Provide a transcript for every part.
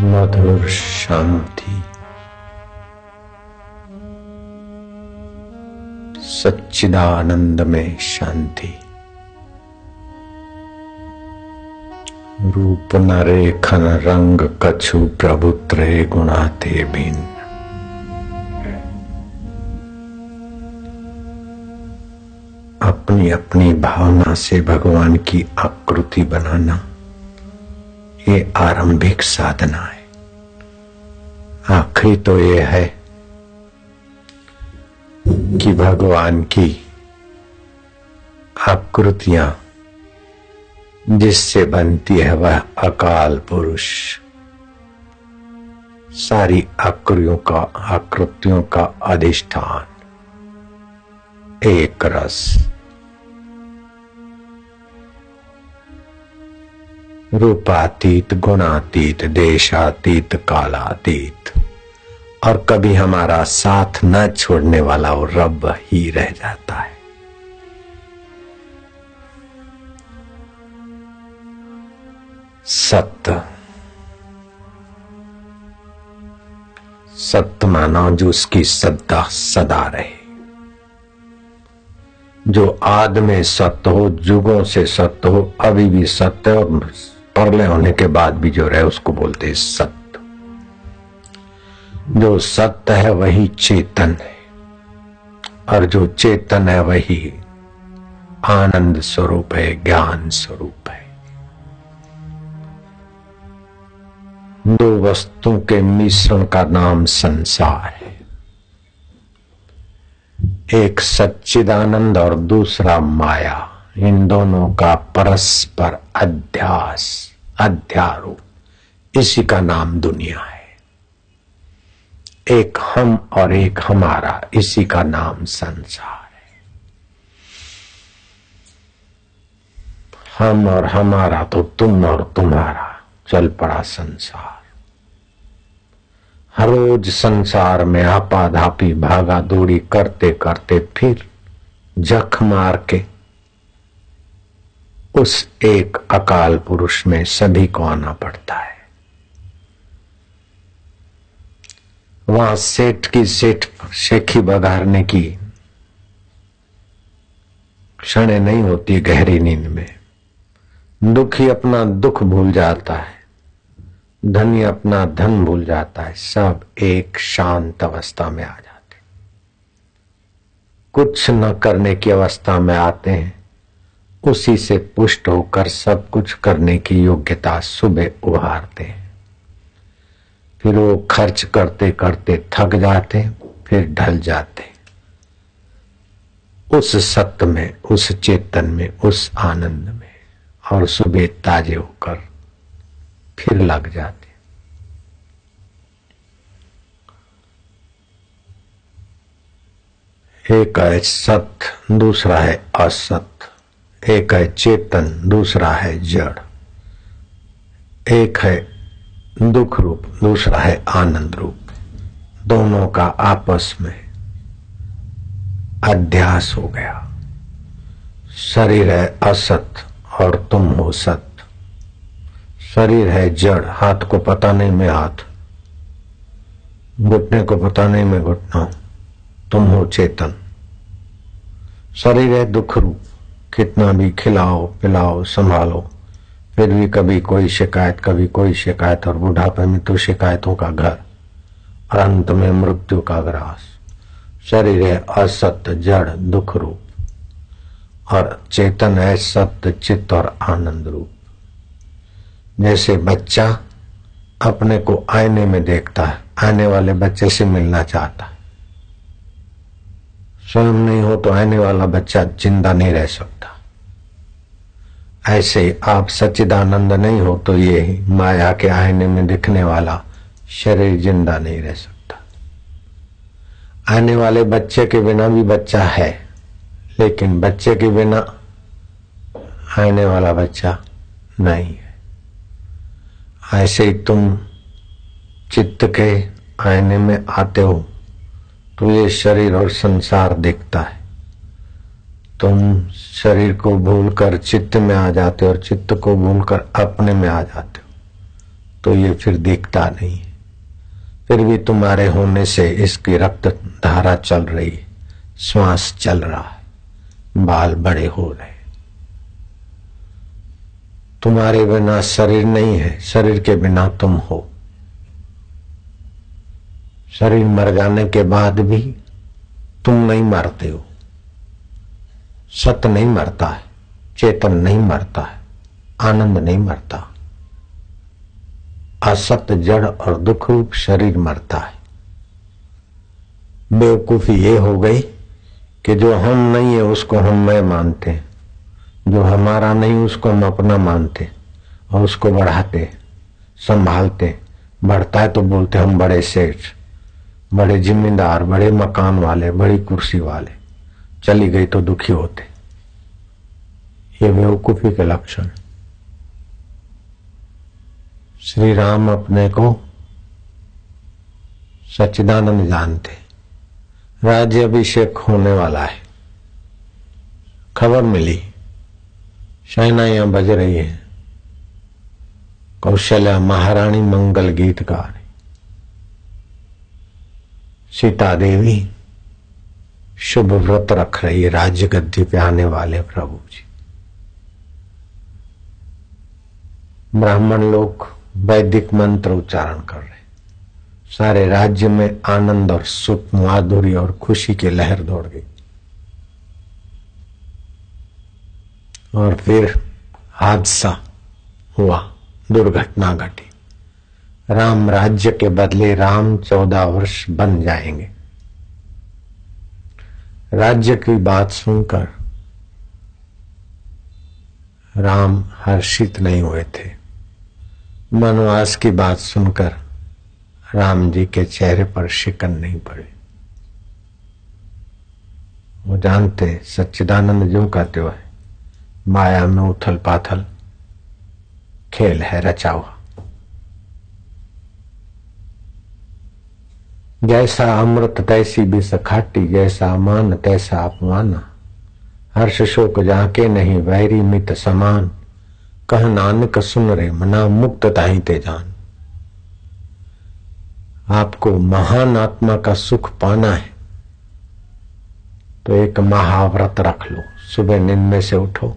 मधुर शांति। सच्चिदानंद में शांति। रूप न रेखन रंग कछु प्रभु त्रय गुणाते भिन्न। अपनी अपनी भावना से भगवान की आकृति बनाना। ये आरंभिक साधना है। आखिरी तो ये है कि भगवान की आकृतियाँ जिससे बनती है वह अकाल पुरुष, सारी आकृतियों का आकृतियों का अधिष्ठान, एक रस। रूपातीत, गुणातीत, देशातीत, कालातीत। और कभी हमारा साथ न छोड़ने वाला वो रब ही रह जाता है। सत्य। सत्य माना जो उसकी सदा सदा रहे। जो आद में सत्य हो, जुगों से सत्य हो, अभी भी सत्य और परले होने के बाद भी जो रहे, उसको बोलते सत्य। जो सत्य है, वही चेतन है। और जो चेतन है, वही आनंद स्वरूप है, ज्ञान स्वरूप है। दो वस्तुओं के मिश्रण का नाम संसार है। एक सच्चिदानंद और दूसरा माया। इन दोनों का परस्पर अध्यास, अध्यारोप। इसी का नाम दुनिया है। एक हम और एक हमारा, इसी का नाम संसार है। हम और हमारा तो तुम और तुम्हारा, चल पड़ा संसार। हर रोज संसार में आपाधापी भागा दौड़ी करते करते फिर जख मार के उस एक अकाल पुरुष में सभी को आना पड़ता है। वहाँ सेठ की सेठ, शेखी बघारने की क्षण नहीं होती गहरी नींद में। दुखी अपना दुख भूल जाता है। धनी अपना धन भूल जाता है। सब एक शांत अवस्था में आ जाते कुछ न करने की अवस्था में आते हैं। उसी से पुष्ट होकर सब कुछ करने की योग्यता सुबह उभारते हैं। फिर वो खर्च करते करते थक जाते फिर ढल जाते उस सत्य में, उस चेतन में, उस आनंद में और सुबह ताजे होकर फिर लग जाते एक है सत्य दूसरा है असत्य एक है चेतन, दूसरा है जड़। एक है दुख रूप, दूसरा है आनंद रूप। दोनों का आपस में अध्यास हो गया। शरीर है असत और तुम हो सत्य शरीर है जड़, हाथ को पता नहीं मैं हाथ। घुटने को पता नहीं मैं घुटना। तुम हो चेतन। शरीर है दुख रूप। कितना भी खिलाओ, पिलाओ, संभालो। फिर भी कभी कोई शिकायत, कभी कोई शिकायत और बुढ़ापे में तो शिकायतों का घर, और अंत में मृत्यु का ग्रास। शरीर है असत्य जड़, दुख रूप, और चेतन है सत्य, चित्त और आनंद रूप। जैसे बच्चा अपने को आईने में देखता है, आने वाले बच्चे से मिलना चाहता है। स्वयं नहीं हो तो आने वाला बच्चा ज़िंदा नहीं रह सकता। ऐसे आप सच्चिदानंद नहीं हो तो ये माया के आईने में दिखने वाला शरीर ज़िंदा नहीं रह सकता। आने वाले बच्चे के बिना भी बच्चा है, लेकिन बच्चे के बिना आने वाला बच्चा नहीं है। ऐसे ही तुम चित्त के आईने में आते हो तो ये शरीर और संसार दिखता है। तुम शरीर को भूलकर चित्त में आ जाते हो और चित्त को भूलकर अपने में आ जाते हो। तो ये फिर दिखता नहीं फिर भी तुम्हारे होने से इसकी रक्त धारा चल रही श्वास चल रहा है। बाल बड़े हो रहे तुम्हारे बिना शरीर नहीं है। शरीर के बिना तुम हो। शरीर मर जाने के बाद भी तुम नहीं मरते हो। सत्य नहीं मरता है, चेतन नहीं मरता है, आनंद नहीं मरता। असत, जड़ और दुख रूप शरीर मरता है। बेवकूफ़ी ये हो गई कि जो हम नहीं है, उसको हम मैं मानते जो हमारा नहीं, उसको हम अपना मानते और उसको बढ़ाते संभालते बढ़ता है तो बोलते हम बड़े सेठ। बड़े जिम्मेदार, बड़े मकान वाले, बड़ी कुर्सी वाले, चली गई तो दुखी होते। ये बेवकूफ़ी के लक्षण। श्री राम अपने को सच्चिदानंद जानते। राज्य अभिषेक होने वाला है। खबर मिली शहनाइयाँ बज रही है। कौशल्या महारानी मंगल गीत गा रही सीता देवी, शुभ व्रत रख रही है राज्य गद्दी पे आने वाले प्रभु जी। ब्राह्मण लोग वैदिक मंत्र उच्चारण कर रहे सारे राज्य में आनंद और सुख, माधुरी और खुशी की लहर दौड़ गई। और फिर हादसा हुआ, दुर्घटना घटी। राम राज्य के बदले राम चौदह वर्ष बन जाएँगे। राज्य की बात सुनकर राम हर्षित नहीं हुए थे। वनवास की बात सुनकर राम जी के चेहरे पर शिकन नहीं पड़े। वो जानते सच्चिदानंद जो कहते हुए माया में उथल पाथल खेल है रचा हुआ। जैसा अमृत तैसी भी खाटी जैसा मान तैसा अपमाना। हर्ष शोक जाके नहीं, वैरी मित समान। कह नानक सुन रे, मना मुक्त ताही ते जान। आपको महान आत्मा का सुख पाना है। तो एक महाव्रत रख लो, सुबह नींद में से उठो।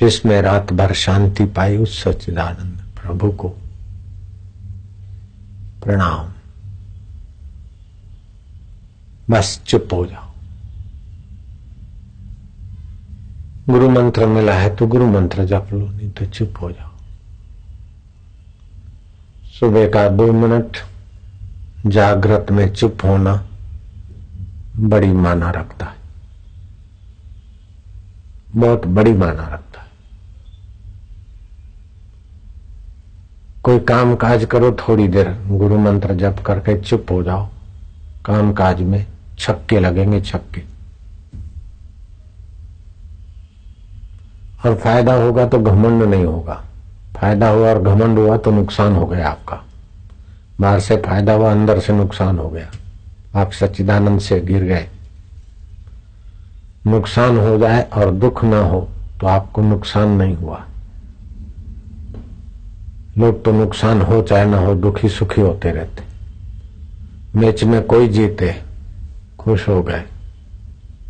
जिसमें रात भर शांति पाई, उस सच्चिदानंद प्रभु को। प्रणाम। बस चुप हो जाओ। गुरु मंत्र मिला है तो गुरु मंत्र जप लो, नहीं तो चुप हो जाओ। सुबह का दो मिनट जागृत में चुप होना बड़ी माना रखता है। बहुत बड़ी माना रखता है कोई काम काज करो थोड़ी देर, गुरु मंत्र जप करके चुप हो जाओ। काम काज में छक्के लगेंगे, छक्के। और फ़ायदा होगा तो घमंड नहीं होगा। फ़ायदा हुआ और घमंड हुआ तो नुकसान हो गया आपका। बाहर से फ़ायदा हुआ, अंदर से नुकसान हो गया। आप सच्चिदानंद से गिर गए। नुकसान हो जाए और दुख ना हो तो आपको नुकसान नहीं हुआ। लोग तो नुकसान हो चाहे ना हो, दुखी सुखी होते रहते। मैच में कोई जीते, खुश हो गए,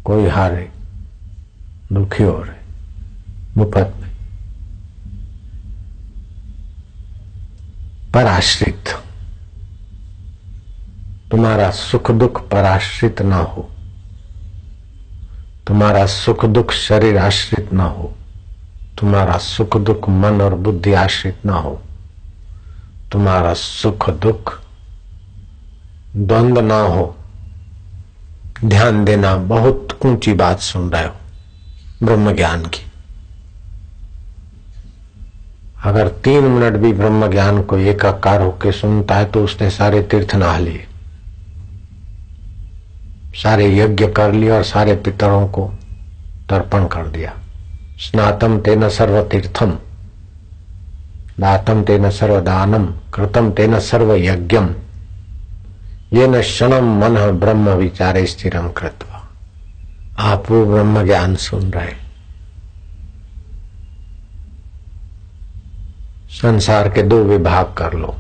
कोई हारे, दुखी हो रहे मुफत में पराश्रित, तुम्हारा सुख दुख पराश्रित ना हो। तुम्हारा सुख दुख शरीर आश्रित ना हो। तुम्हारा सुख दुख मन और बुद्धि आश्रित ना हो। तुम्हारा सुख दुख द्वंद ना हो। ध्यान देना बहुत ऊँची बात सुन रहे हो ब्रह्म ज्ञान की। अगर तीन मिनट भी ब्रह्म ज्ञान को एकाकार होकर सुनता है तो उसने सारे तीर्थ नहा लिए। सारे यज्ञ कर लिए और सारे पितरों को तर्पण कर दिया। स्नातम तेन सर्व तीर्थम दातम तेन सर्वदानम कृतम तेन सर्व यज्ञम ये न क्षणम मन ब्रह्म विचारे स्थिरम कृत्वा। आप वो ब्रह्म ज्ञान सुन रहे। संसार के दो विभाग कर लो।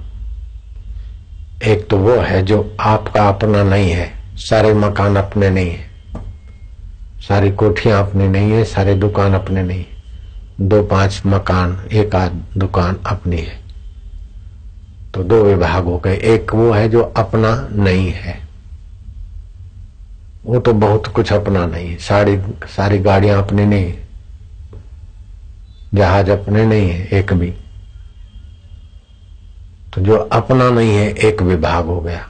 एक तो वो है जो आपका अपना नहीं है, सारे मकान अपने नहीं है। सारी कोठियाँ अपने नहीं है, सारे दुकान अपने नहीं दो पाँच मकान, एक आध दुकान अपनी है। तो दो विभाग हो गए। एक वो है जो अपना नहीं है। वो तो बहुत कुछ अपना नहीं है। सारी सारी गाड़ियाँ अपनी नहीं है। जहाज़ अपने नहीं है, एक भी। तो जो अपना नहीं है, एक विभाग हो गया।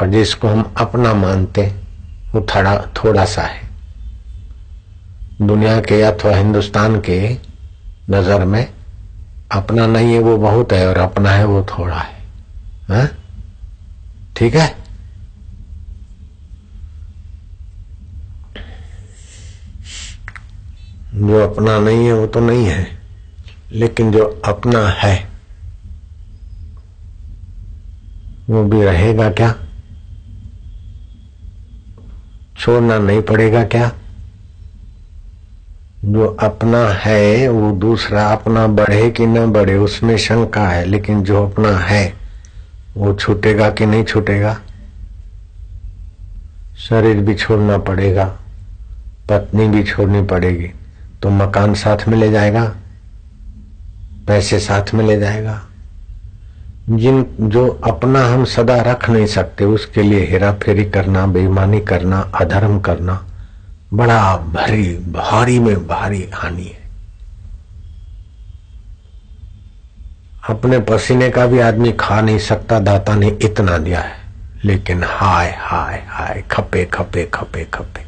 और जिसको हम अपना मानते वो थोड़ा थोड़ा सा है। दुनिया के अथवा हिंदुस्तान के नज़र में। अपना नहीं है वो बहुत है और अपना है वो थोड़ा है। हाँ? ठीक है? जो अपना नहीं है वो तो नहीं है, लेकिन जो अपना है, वो भी रहेगा क्या? छोड़ना नहीं पड़ेगा क्या? जो अपना है, वो दूसरा अपना बढ़े कि न बढ़े, उसमें शंका है, लेकिन जो अपना है, वो छूटेगा कि नहीं छूटेगा? शरीर भी छोड़ना पड़ेगा, पत्नी भी छोड़नी पड़ेगी तो मकान साथ में ले जाएगा? पैसे साथ में ले जाएगा? जिन, जो अपना हम सदा रख नहीं सकते, उसके लिए हेरा फेरी करना, बेईमानी करना, अधर्म करना बड़ा भारी भारी में भारी हानि है। अपने पसीने का भी आदमी खा नहीं सकता, दाता ने इतना दिया है। लेकिन हाय हाय हाय, खपे खपे खपे खपे।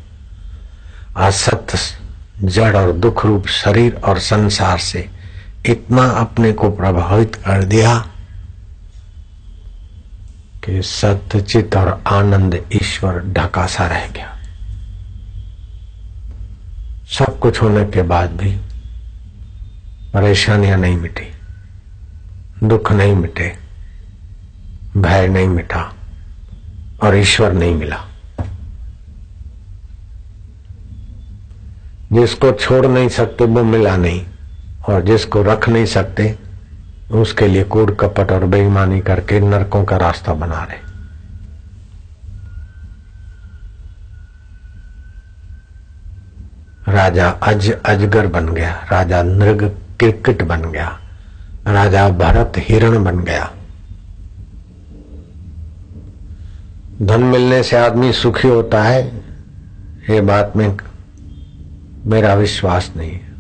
असत जड़ और दुख रूप शरीर और संसार से इतना अपने को प्रभावित कर दिया कि सत्य सत्यचित और आनंद ईश्वर ढका सा रह गया। सब कुछ होने के बाद भी परेशानियाँ नहीं मिटी, दुख नहीं मिटे, भय नहीं मिटा और ईश्वर नहीं मिला। जिसको छोड़ नहीं सकते वो मिला नहीं और जिसको रख नहीं सकते उसके लिए कूड़ कपट और बेईमानी करके नरकों का रास्ता बना रहे। राजा अज अजगर बन गया, राजा नृग क्रिकेट बन गया, राजा भरत हिरण बन गया। धन मिलने से आदमी सुखी होता है, ये बात में मेरा विश्वास नहीं है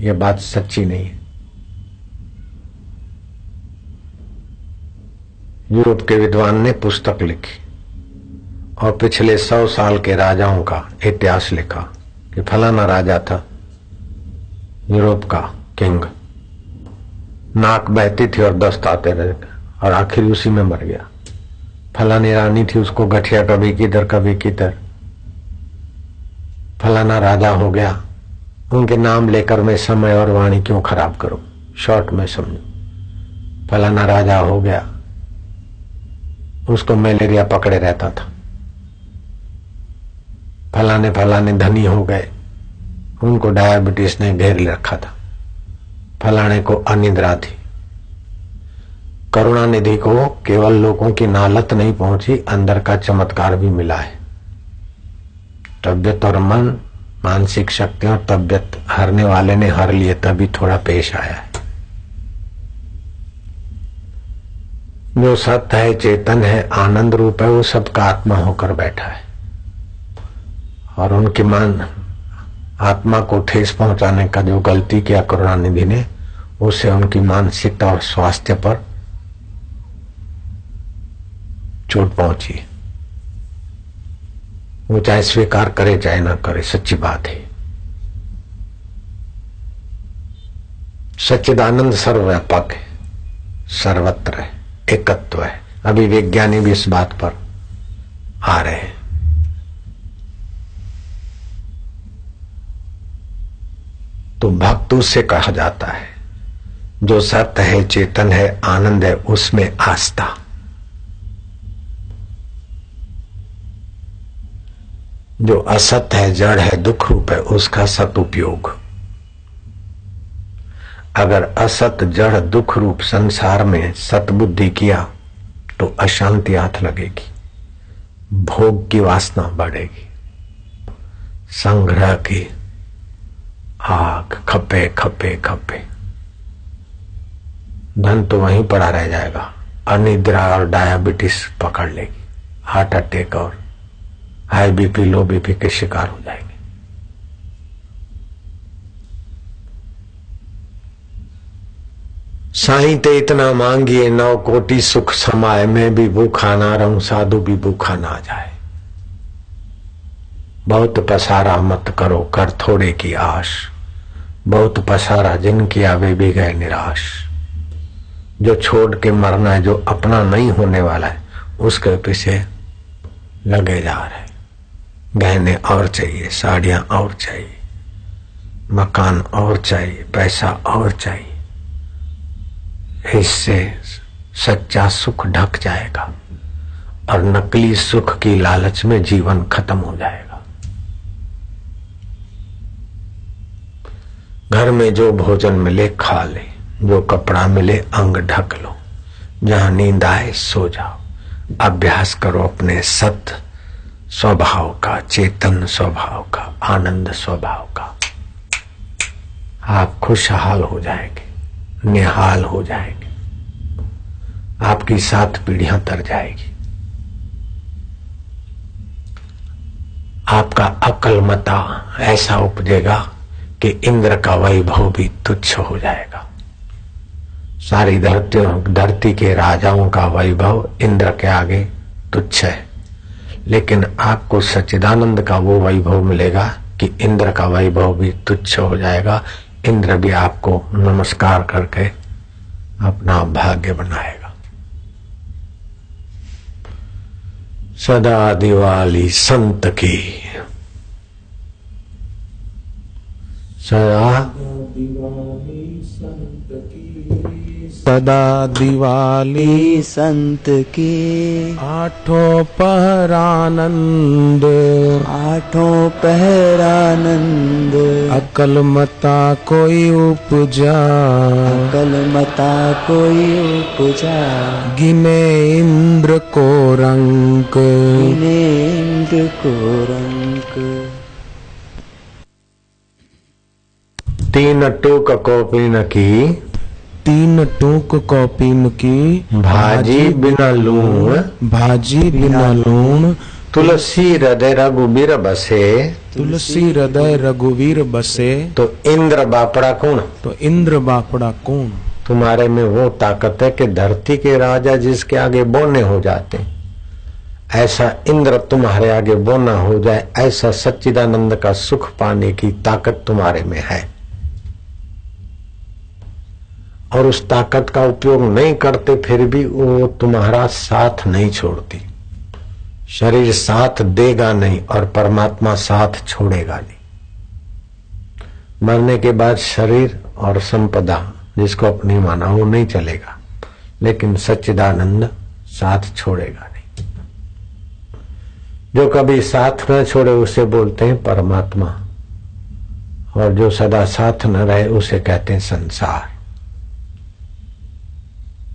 यह बात सच्ची नहीं है। यूरोप के विद्वान ने पुस्तक लिखी और पिछले सौ साल के राजाओं का इतिहास लिखा। कि फलाना राजा था, यूरोप का किंग। नाक बहती थी और दस्त आते रहे और आखिर उसी में मर गया। फलानी रानी थी, उसको गठिया कभी किधर कभी किधर। फलाना राजा हो गया। उनके नाम लेकर मैं समय और वाणी क्यों खराब करूँ? शॉर्ट में समझो। फलाना राजा हो गया। उसको मलेरिया पकड़े रहता था। फलाने फलाने धनी हो गए। उनको डायबिटीज़ ने घेर रखा था। फलाने को अनिद्रा थी करुणानिधि को केवल लोगों की नालत नहीं पहुँची, अंदर का चमत्कार भी मिला है। तबियत और मन, मानसिक शक्ति और तबियत हरने वाले ने हर लिए तभी थोड़ा पेश आया है। जो सत्य है, चेतन है, आनंद रूप है, वो सबका आत्मा होकर बैठा है। और उनकी मान आत्मा को ठेस पहुँचाने का जो गलती किया करुणानिधि ने, उसे उनकी मानसिकता और स्वास्थ्य पर चोट पहुँची। वो चाहे स्वीकार करे, चाहे ना करे, सच्ची बात है। सच्चिदानंद सर्वव्यापक है, सर्वत्र है, एकत्व है। अभी वैज्ञानिक भी इस बात पर आ रहे हैं। तो भक्त उससे कहा जाता है, जो सत्य है, चेतन है, आनंद है, उसमें आस्था। जो असत है, जड़ है, दुख रूप है, उसका सदुपयोग। अगर असत जड़, दुख रूप संसार में सतबुद्धि किया तो अशांति हाथ लगेगी, भोग की वासना बढ़ेगी। संग्रह की आग खपे खपे खपे धन तो वहीं पड़ा रह जाएगा। अनिद्रा और डायबिटीज़ पकड़ लेगी। हार्ट अटैक और हाई बीपी, लो बीपी के शिकार हो जाएँगे। साई ते इतना मांगिए, नौ कोटि सुख समाये मैं भी भूखा ना रहूँ, साधु भी भूखा ना जाए। बहुत पसारा मत करो, कर थोड़े की आश। बहुत पसारा जिनकी आवे भी गए निराश। जो छोड़ के मरना है, जो अपना नहीं होने वाला है, उसके पीछे लगे जा रहे गहने और चाहिए, साड़ियाँ और चाहिए, मकान और चाहिए, पैसा और चाहिए। इससे सच्चा सुख ढक जाएगा और नकली सुख की लालच में जीवन खत्म हो जाएगा। घर में जो भोजन मिले, खा ले। जो कपड़ा मिले, अंग ढक लो। जहाँ नींद आए, सो जाओ। अभ्यास करो अपने सत स्वभाव का, चेतन स्वभाव का, आनंद स्वभाव का। आप खुशहाल हो जाएँगे, निहाल हो जाएँगे। आपकी सात पीढ़ियाँ तर जाएगी। आपका अकलमता ऐसा उपजेगा कि इंद्र का वैभव भी तुच्छ हो जाएगा। सारी धरती धरती के राजाओं का वैभव इंद्र के आगे तुच्छ है। लेकिन आपको सच्चिदानंद का वो वैभव मिलेगा कि इंद्र का वैभव भी तुच्छ हो जाएगा। इंद्र भी आपको नमस्कार करके अपना भाग्य बनाएगा। सदा दिवाली संत की। सदा सदा दिवाली संत की। आठों पहरानंद। आठों पहरानंद। अकल मता कोई उपजा। कल मता कोई उपजा। गिने इंद्र को रंक इने इंद्र को रंक तीन टूक कोपिन की। तीन टूक कॉपीन की। भाजी बिना लूण भाजी बिना लूण तुलसी हृदय रघुबीर बसे। तुलसी हृदय रघुवीर बसे। तो इंद्र बापड़ा कौन? तो इंद्र बापड़ा कौन? तुम्हारे में वो ताकत है कि धरती के राजा जिसके आगे बोने हो जाते ऐसा इंद्र तुम्हारे आगे बोना हो जाए ऐसा सच्चिदानंद का सुख पाने की ताकत तुम्हारे में है। और उस ताकत का उपयोग नहीं करते, फिर भी वो तुम्हारा साथ नहीं छोड़ती। शरीर साथ देगा नहीं और परमात्मा साथ छोड़ेगा नहीं। मरने के बाद शरीर और संपदा, जिसको अपनी माना, वो नहीं चलेगा। लेकिन सच्चिदानंद साथ छोड़ेगा नहीं। जो कभी साथ न छोड़े, उसे बोलते हैं परमात्मा। और जो सदा साथ न रहे, उसे कहते हैं संसार।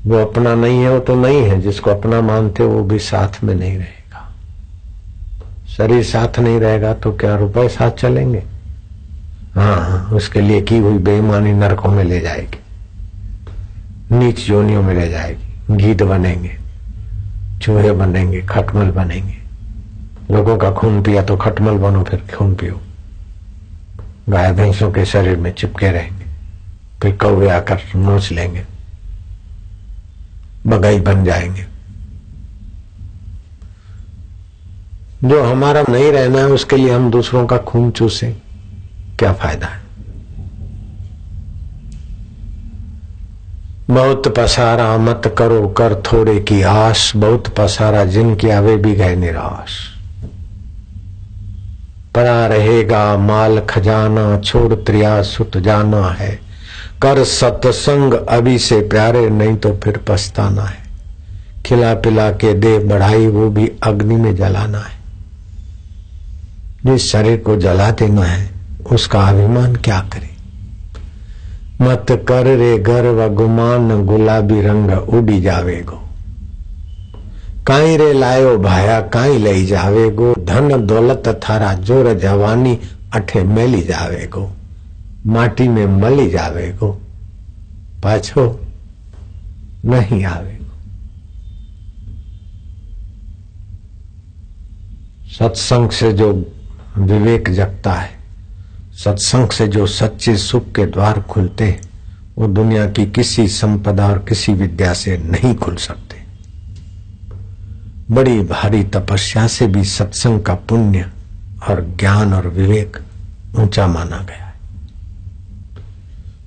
जो अपना नहीं है, वो तो नहीं है, जिसको अपना मानते वो भी साथ में नहीं रहेगा। शरीर साथ नहीं रहेगा तो क्या रुपए साथ चलेंगे? हाँ हाँ उसके लिए की हुई बेईमानी नरकों में ले जाएगी। नीच योनियों में ले जाएगी। गीत बनेंगे, चूहे बनेंगे, खटमल बनेंगे। लोगों का खून पिया तो खटमल बनो, फिर खून पियो। गाय भैंसों के शरीर में चिपके रहेंगे। फिर कौवे आकर नोच लेंगे। बगाई बन जाएँगे। जो हमारा नहीं रहना है, उसके लिए हम दूसरों का खून चूसे। क्या फ़ायदा है? बहुत पसारा मत करो, कर थोड़े की आश बहुत पसारा जिन किया भी गए निराश। परा रहेगा माल खजाना, छोड़ त्रिया सुत जाना है। कर सत्संग अभी से प्यारे, नहीं तो फिर पछताना है। खिला पिला के दे बढ़ाई, वो भी अग्नि में जलाना है। जिस शरीर को जला देना है, उसका अभिमान क्या करे? मत कर रे गर्व, गुमान, गुलाबी रंग उड़ी जावेगो। काई रे लायो भाया, काई लई जावेगो। धन दौलत थारा, ज़ोर जवानी अठे मेली जावेगो। माटी में मली जावेगो, पाछो नहीं आवेगो। सत्संग से जो विवेक जगता है, सत्संग से जो सच्चे सुख के द्वार खुलते हैं, वो दुनिया की किसी संपदा और किसी विद्या से नहीं खुल सकते। बड़ी भारी तपस्या से भी सत्संग का पुण्य और ज्ञान और विवेक ऊँचा माना गया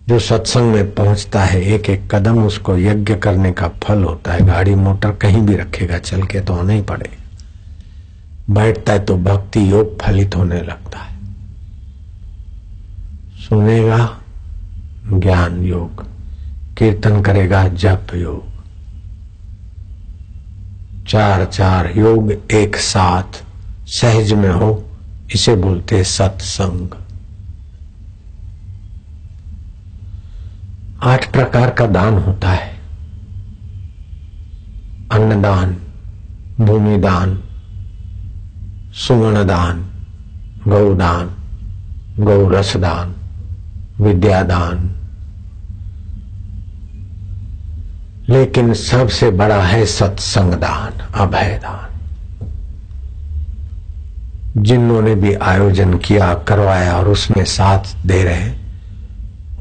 जो सत्संग में पहुँचता है एक एक कदम उसको यज्ञ करने का फल होता है। गाड़ी, मोटर कहीं भी रखेगा, चल के तो होना ही पड़ेगा। बैठता है तो भक्ति योग फलित होने लगता है। सुनेगा ज्ञान योग, कीर्तन करेगा जप योग। चार चार योग एक साथ सहज में हो, इसे बोलते सत्संग। आठ प्रकार का दान होता है। अन्नदान, भूमिदान सुवर्ण दान गौदान गौरस दान विद्यादान। लेकिन सबसे बड़ा है सत्संग दान जिन्होंने भी आयोजन किया, करवाया और उसमें साथ दे रहे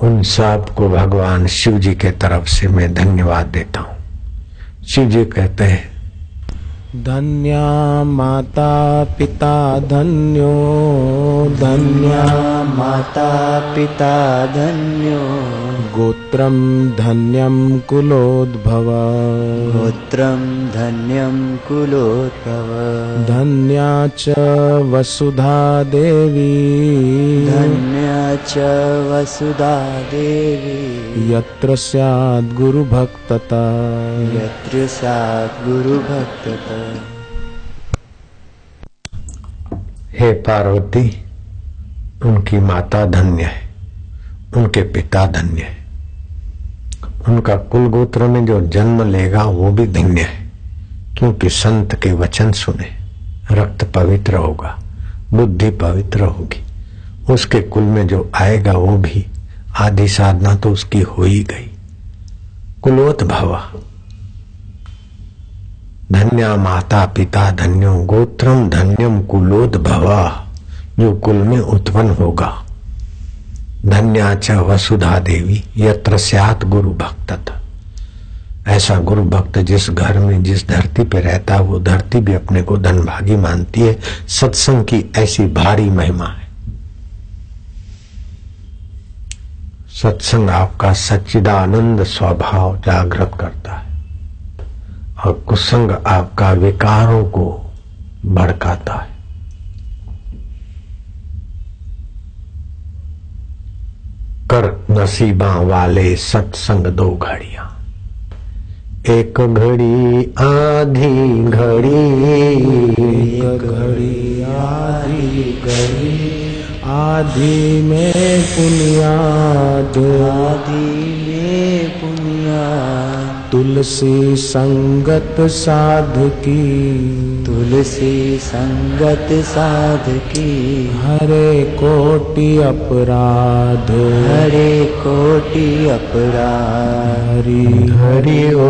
उन सबको भगवान शिव जी के तरफ़ से मैं धन्यवाद देता हूँ। शिव जी कहते हैं, धन्या माता पिता धन्यो, धन्या माता पिता धन्यो। गोत्रं धन्यं कुलोद्भव। गोत्रं धन्यं कुलोद्भव। धन्या च वसुधा देवी। धन्या च वसुधा देवी। यत्र स्यात् गुरुभक्तता। यत्र स्यात् गुरुभक्तता। हे पार्वती उनकी माता धन्य है उनके पिता धन्य है। उनका कुल गोत्र में जो जन्म लेगा, वो भी धन्य है। क्योंकि संत के वचन सुने, रक्त पवित्र होगा, बुद्धि पवित्र होगी। उसके कुल में जो आएगा, वो भी आधी साधना तो उसकी हो ही गई। कुलोत भवा। धन्या माता पिता धन्यो, गोत्रम धन्यम कुलोद भवा, जो कुल में उत्पन्न होगा। धन्या च वसुधा देवी, यत्र स्यात गुरु भक्त ऐसा गुरु भक्त जिस घर में, जिस धरती पे रहता है वो धरती भी अपने को धनभागी मानती है। सत्संग की ऐसी भारी महिमा है। सत्संग आपका सच्चिदानंद स्वभाव जागृत करता है और कुसंग आपका विकारों को भड़काता है। कर नसीबा वाले सत्संग दो घड़िया। एक घड़ी आधी घड़ी एक घड़ी आधी घड़ी आधी में पुनिया आधी में पुनिया तुलसी संगत साध की तुलसी संगत साध की हरे कोटि अपराध। हरे कोटि अपराध। हरि हरि ओ।